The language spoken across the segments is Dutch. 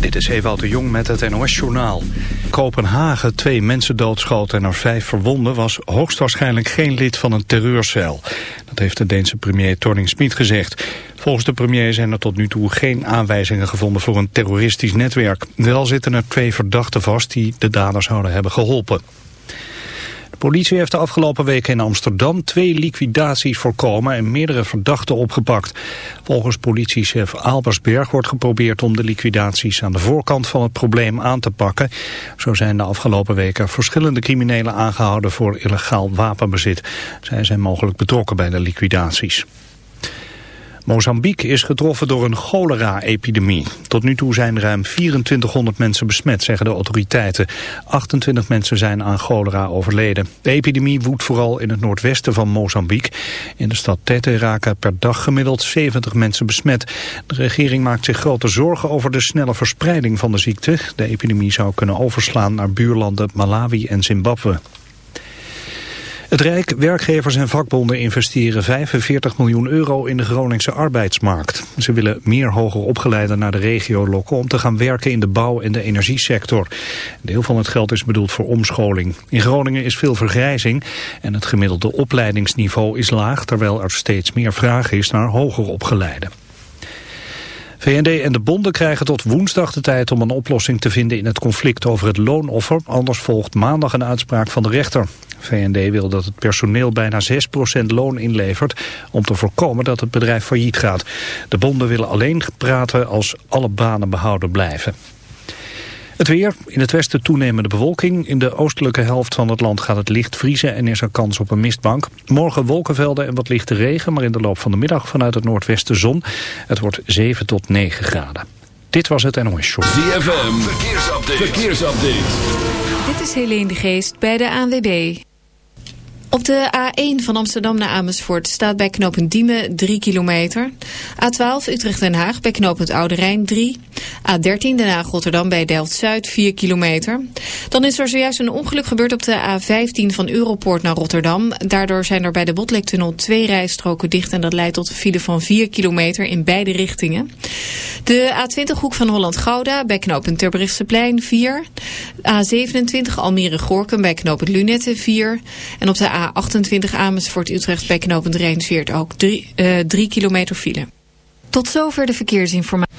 Dit is Ewout de Jong met het NOS-journaal. Kopenhagen twee mensen doodschoten en er vijf verwonden... was hoogstwaarschijnlijk geen lid van een terreurcel. Dat heeft de Deense premier Torning Smit gezegd. Volgens de premier zijn er tot nu toe geen aanwijzingen gevonden... voor een terroristisch netwerk. Wel zitten er twee verdachten vast die de daders zouden hebben geholpen politie heeft de afgelopen weken in Amsterdam twee liquidaties voorkomen en meerdere verdachten opgepakt. Volgens politiechef Albersberg wordt geprobeerd om de liquidaties aan de voorkant van het probleem aan te pakken. Zo zijn de afgelopen weken verschillende criminelen aangehouden voor illegaal wapenbezit. Zij zijn mogelijk betrokken bij de liquidaties. Mozambique is getroffen door een cholera-epidemie. Tot nu toe zijn ruim 2400 mensen besmet, zeggen de autoriteiten. 28 mensen zijn aan cholera overleden. De epidemie woedt vooral in het noordwesten van Mozambique. In de stad Tete raken per dag gemiddeld 70 mensen besmet. De regering maakt zich grote zorgen over de snelle verspreiding van de ziekte. De epidemie zou kunnen overslaan naar buurlanden Malawi en Zimbabwe. Het Rijk, werkgevers en vakbonden investeren 45 miljoen euro in de Groningse arbeidsmarkt. Ze willen meer hoger opgeleiden naar de regio lokken om te gaan werken in de bouw- en de energiesector. Deel van het geld is bedoeld voor omscholing. In Groningen is veel vergrijzing en het gemiddelde opleidingsniveau is laag, terwijl er steeds meer vraag is naar hoger opgeleiden. VND en de bonden krijgen tot woensdag de tijd om een oplossing te vinden in het conflict over het loonoffer. Anders volgt maandag een uitspraak van de rechter. VND wil dat het personeel bijna 6% loon inlevert om te voorkomen dat het bedrijf failliet gaat. De bonden willen alleen praten als alle banen behouden blijven. Het weer, in het westen toenemende bewolking. In de oostelijke helft van het land gaat het licht vriezen en is er kans op een mistbank. Morgen wolkenvelden en wat lichte regen, maar in de loop van de middag vanuit het noordwesten zon. Het wordt 7 tot 9 graden. Dit was het NOS Show. ZFM, verkeersupdate. verkeersupdate. Dit is Helene de Geest bij de ANWB. Op de A1 van Amsterdam naar Amersfoort staat bij knooppunt Diemen 3 kilometer. A12 Utrecht-Den Haag bij knooppunt Oude Rijn 3. A13 Den Haag-Rotterdam bij Delft-Zuid 4 kilometer. Dan is er zojuist een ongeluk gebeurd op de A15 van Europoort naar Rotterdam. Daardoor zijn er bij de Botlektunnel twee rijstroken dicht... en dat leidt tot een file van 4 kilometer in beide richtingen. De A20 hoek van Holland-Gouda bij knooppunt Terbrechtseplein 4. A27 Almere-Gorkum bij knooppunt Lunette 4. En op de A28 Amersfoort-Utrecht bij knooppunt Rijnsweert ook 3 uh, kilometer file. Tot zover de verkeersinformatie.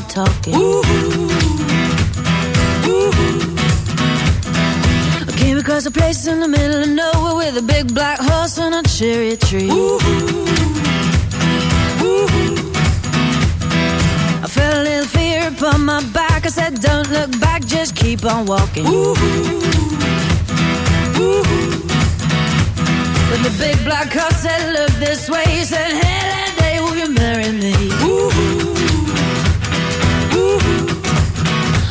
The talking. I came across a place in the middle of nowhere with a big black horse and a cherry tree. I felt a little fear upon my back. I said, Don't look back, just keep on walking. But the big black horse said, Look this way. He said, Hey, that day, will you marry me?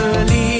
这里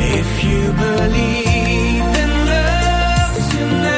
If you believe in love tonight